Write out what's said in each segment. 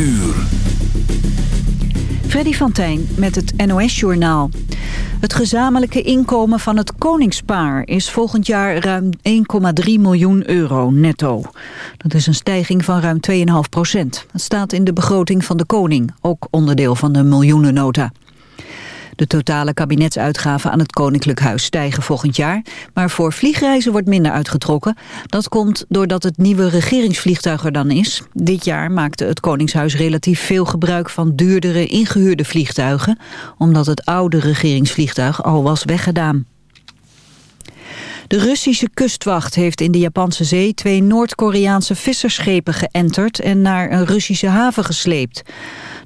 uur. Freddy van Tijn met het NOS-journaal. Het gezamenlijke inkomen van het koningspaar is volgend jaar ruim 1,3 miljoen euro netto. Dat is een stijging van ruim 2,5 procent. Dat staat in de begroting van de koning, ook onderdeel van de miljoenennota. De totale kabinetsuitgaven aan het Koninklijk Huis stijgen volgend jaar. Maar voor vliegreizen wordt minder uitgetrokken. Dat komt doordat het nieuwe regeringsvliegtuig er dan is. Dit jaar maakte het Koningshuis relatief veel gebruik van duurdere ingehuurde vliegtuigen. Omdat het oude regeringsvliegtuig al was weggedaan. De Russische kustwacht heeft in de Japanse zee twee Noord-Koreaanse vissersschepen geënterd en naar een Russische haven gesleept.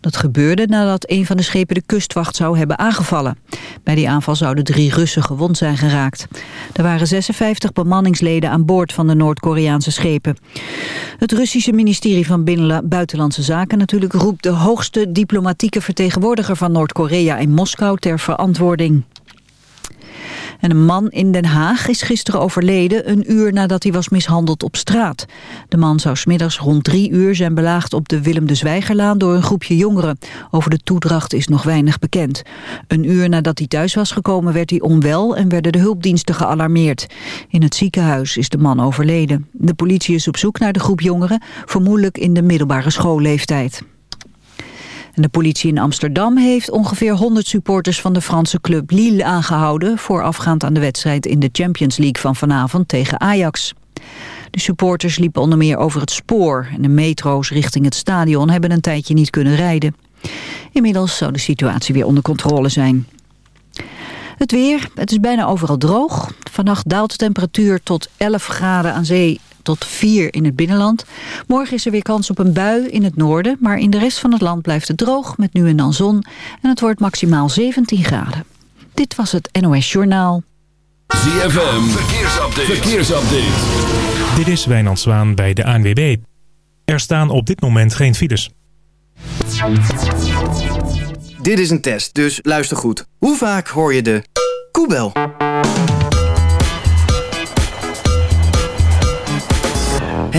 Dat gebeurde nadat een van de schepen de kustwacht zou hebben aangevallen. Bij die aanval zouden drie Russen gewond zijn geraakt. Er waren 56 bemanningsleden aan boord van de Noord-Koreaanse schepen. Het Russische ministerie van Buitenlandse Zaken natuurlijk roept de hoogste diplomatieke vertegenwoordiger van Noord-Korea in Moskou ter verantwoording. En een man in Den Haag is gisteren overleden... een uur nadat hij was mishandeld op straat. De man zou smiddags rond drie uur zijn belaagd op de Willem de Zwijgerlaan... door een groepje jongeren. Over de toedracht is nog weinig bekend. Een uur nadat hij thuis was gekomen werd hij onwel... en werden de hulpdiensten gealarmeerd. In het ziekenhuis is de man overleden. De politie is op zoek naar de groep jongeren... vermoedelijk in de middelbare schoolleeftijd de politie in Amsterdam heeft ongeveer 100 supporters van de Franse club Lille aangehouden... voorafgaand aan de wedstrijd in de Champions League van vanavond tegen Ajax. De supporters liepen onder meer over het spoor... en de metro's richting het stadion hebben een tijdje niet kunnen rijden. Inmiddels zou de situatie weer onder controle zijn. Het weer, het is bijna overal droog. Vannacht daalt de temperatuur tot 11 graden aan zee tot 4 in het binnenland. Morgen is er weer kans op een bui in het noorden... maar in de rest van het land blijft het droog met nu en dan zon... en het wordt maximaal 17 graden. Dit was het NOS Journaal. ZFM, verkeersupdate. verkeersupdate. Dit is Wijnand Zwaan bij de ANWB. Er staan op dit moment geen files. Dit is een test, dus luister goed. Hoe vaak hoor je de koebel?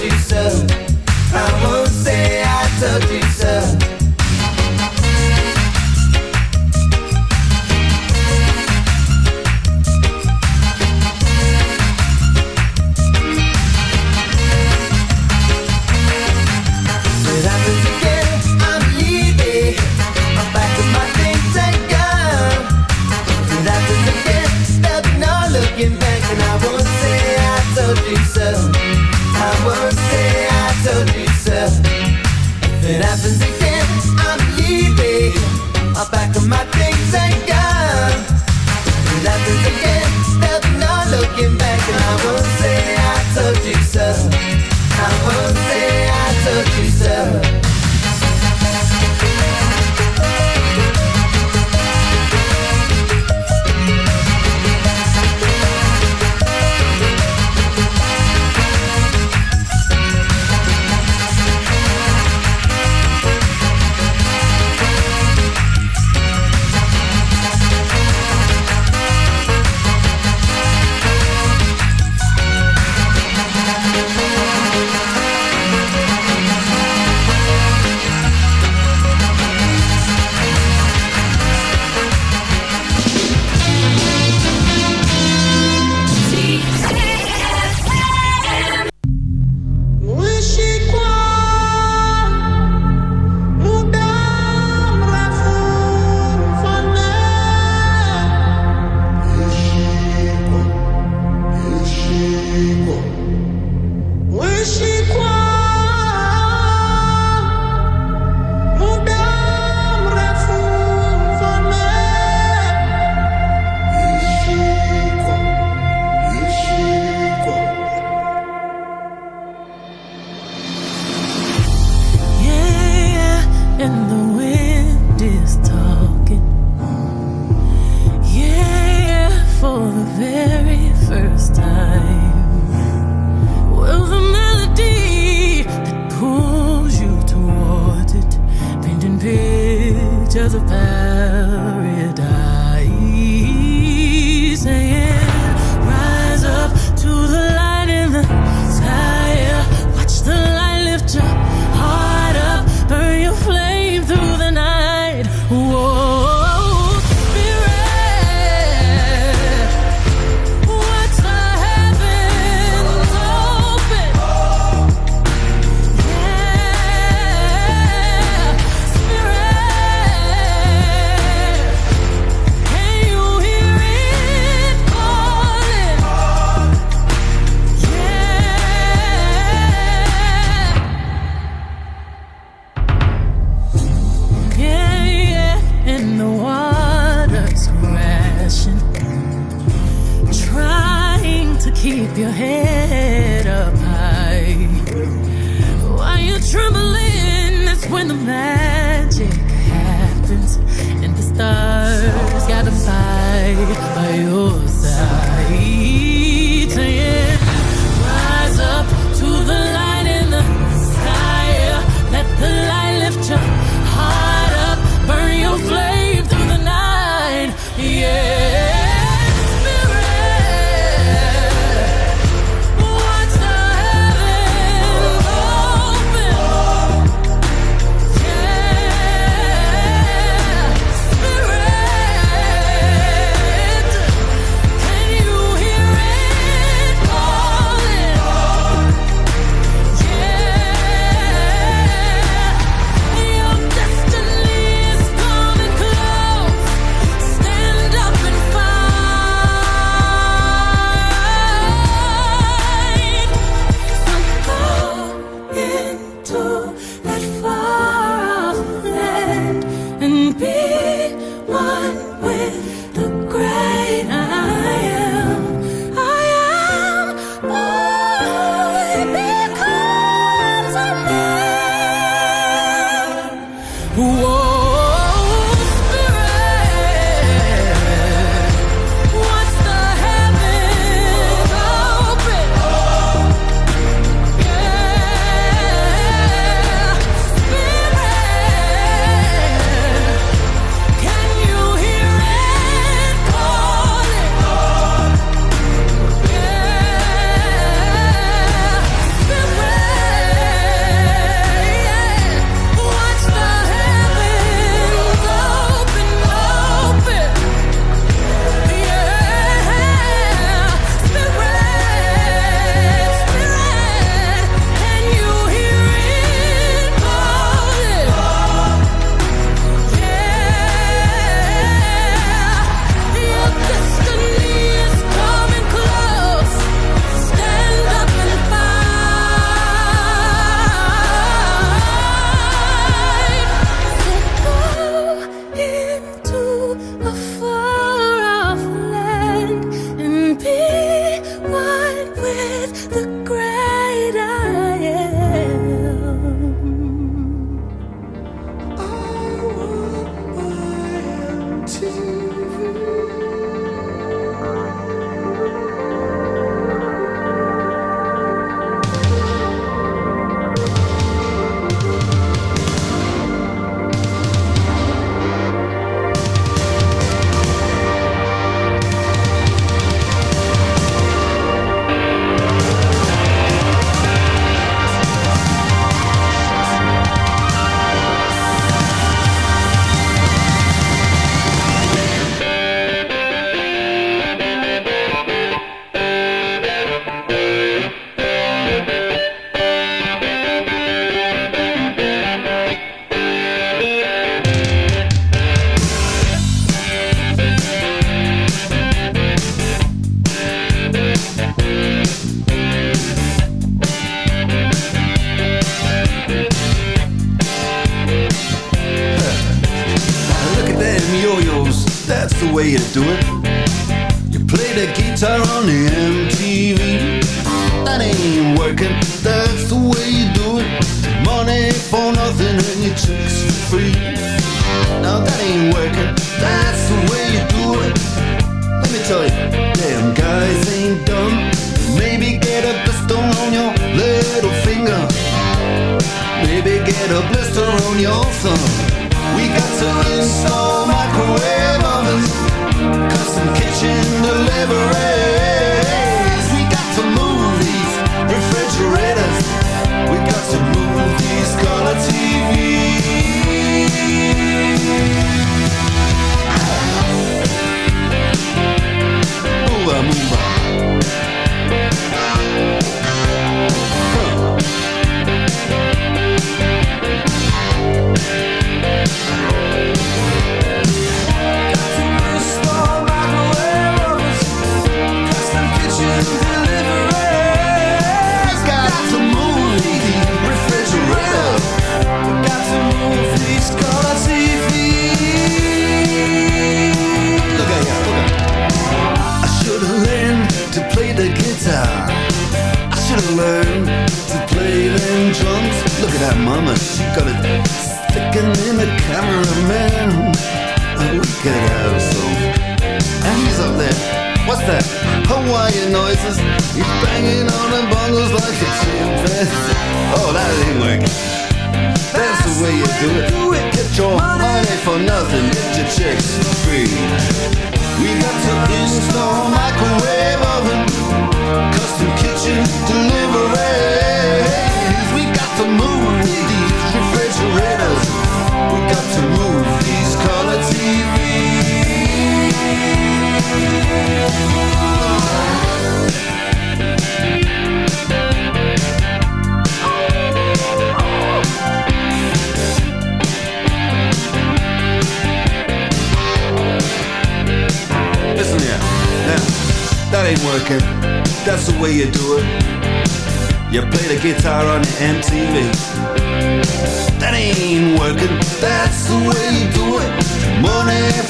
do so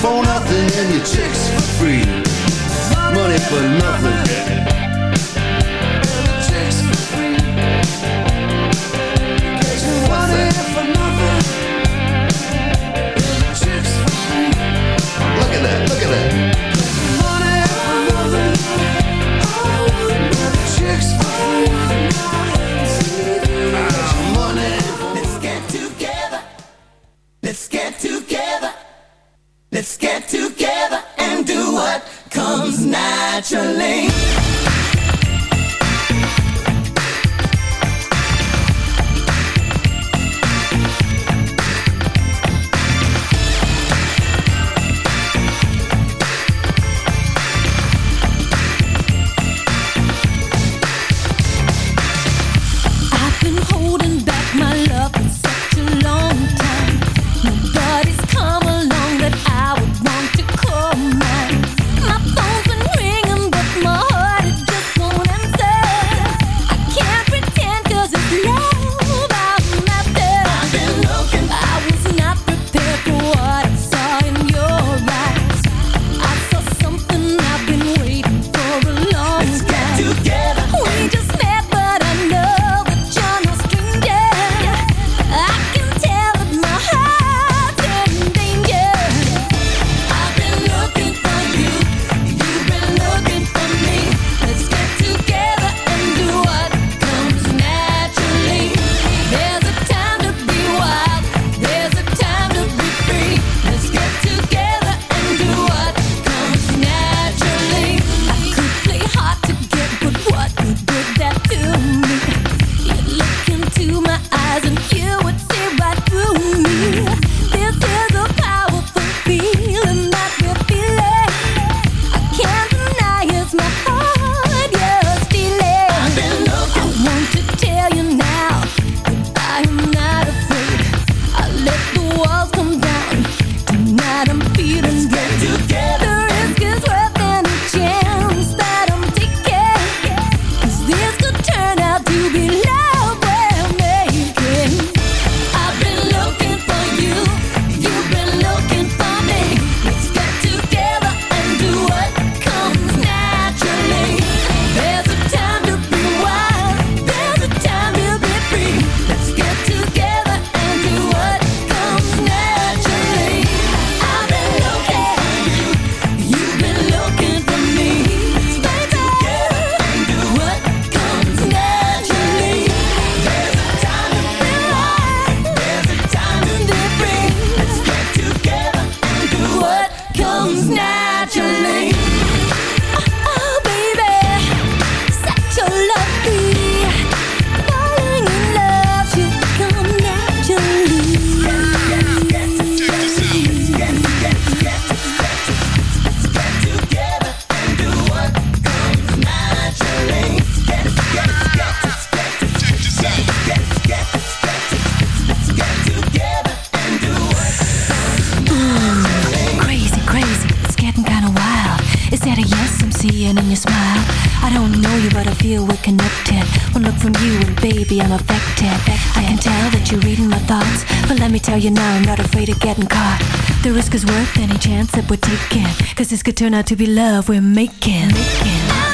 for nothing and your chicks for free. Money for nothing. accept what you can. Cause this could turn out to be love we're making. making.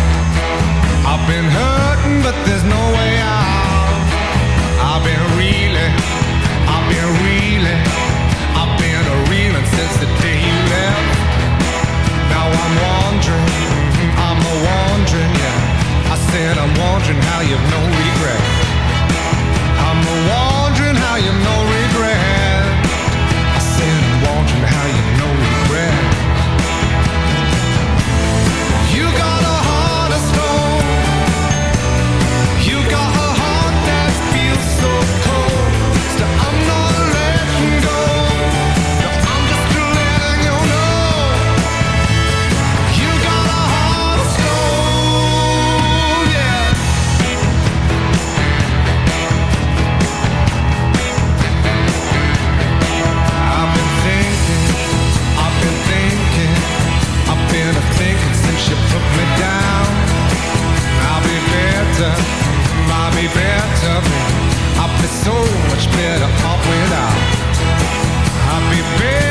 I've been hurting, but there's no way out. I've been reeling, I've been reeling, I've been a reeling since the day you left. Now I'm I'm a yeah. I said I'm wondering how you've no regret. I'm a wondering how you've no regret. Better of me I'd be so much better off without. I'd be better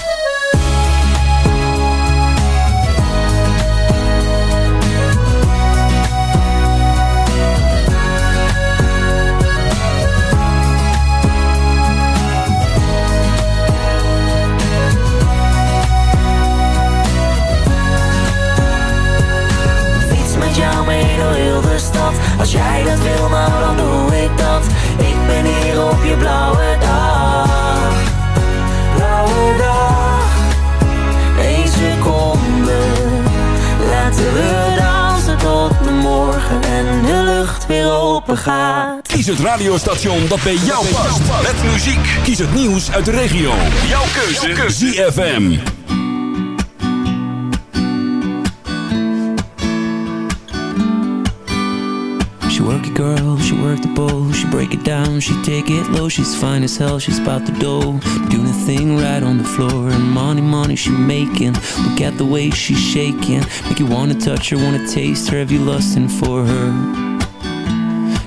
het radiostation dat bij jou past. Met muziek. Kies het nieuws uit de regio. Jouw keuze. ZFM. She work it girl, she work the bowl She break it down, she take it low She's fine as hell, she's about the dough Doing a thing right on the floor And money, money she making Look at the way she's shaking Make you wanna touch her, wanna taste her Have you lusting for her?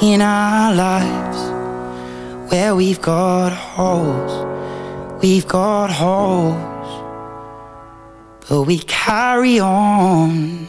in our lives where we've got holes, we've got holes, but we carry on.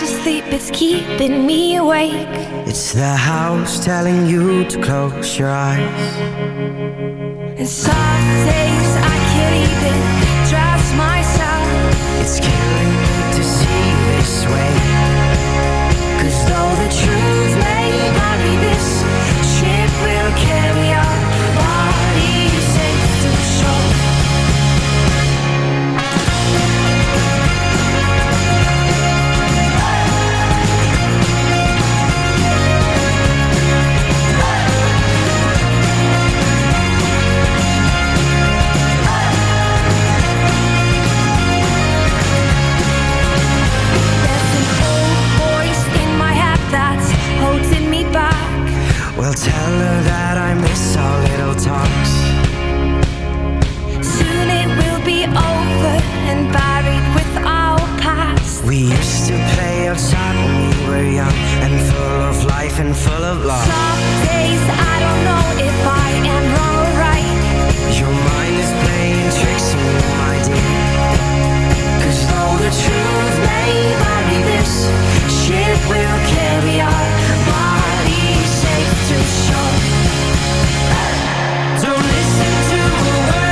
You sleep, it's keeping me awake. It's the house telling you to close your eyes. And some days I can't even trust myself. It's killing me to see this way. Well, tell her that I miss our little talks. Soon it will be over and buried with our past. We used to play outside when we were young and full of life and full of love. Some days I don't know if I am wrong or right. Your mind is playing tricks on you, my dear. Cause though the truth may vary, this ship will carry our Don't listen to a word